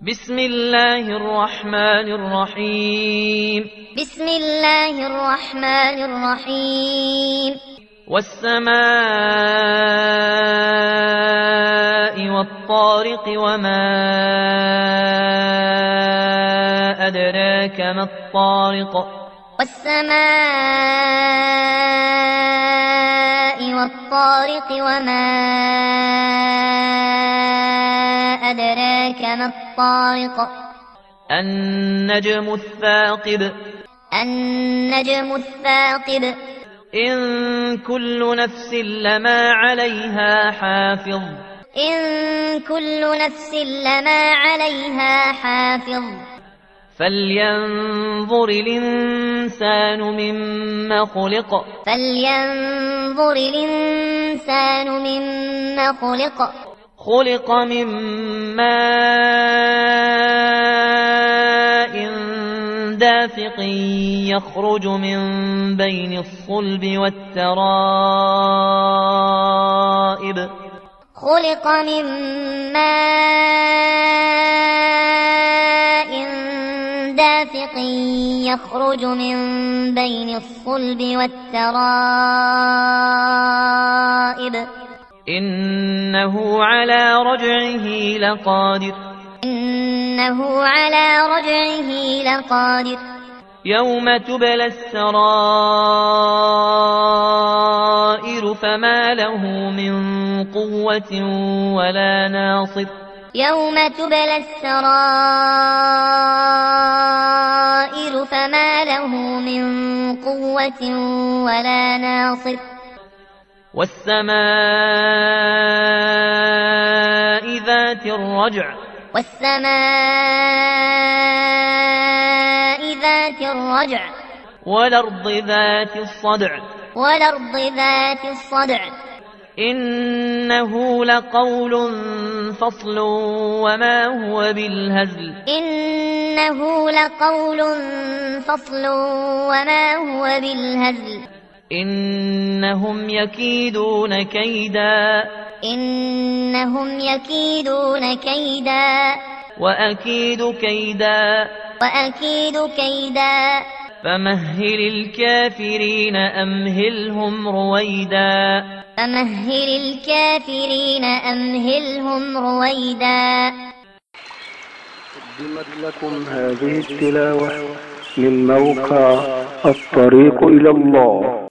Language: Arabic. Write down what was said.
بسم الله الرحمن الرحيم. بسم الله الرحمن الرحيم. والسماء والطارق وما أدراك ما الطارق. والسماء والطارق وما أدراك ما الطارق النجم الثاقب. النجم الثاقب. إن كل نفس لما عليها حافظ. إن كل نفس لما عليها حافظ. فلينظر الإنسان مما خلق. فلينظر الإنسان مما خلق. خلق من ماء دافق يخرج من بين الصلب والترائب. خلق من ماء دافق يخرج من بين الصلب والترائب. إنه على رجعه لقادر. إنه على رجعه لقادر. يوم تبلى السرائر فما له من قوة ولا ناصر. يوم تبلى السرائر فما له من قوة ولا ناصر. والسماء ذات الرجع. والسماء ذات الرجع. والأرض ذات الصدع. والأرض ذات الصدع. إنه لقول فصل وما هو بالهزل. إنه لقول فصل وما هو بالهزل. إنهم يكيدون كيدا. إنهم يكيدون كيدا. وأكيد كيدا. وأكيد كيدا. فمهل الكافرين أمهلهم رويدا. فمهل الكافرين أمهلهم رويدا. قدمت لكم هذه التلاوة من موقع الطريق إلى الله.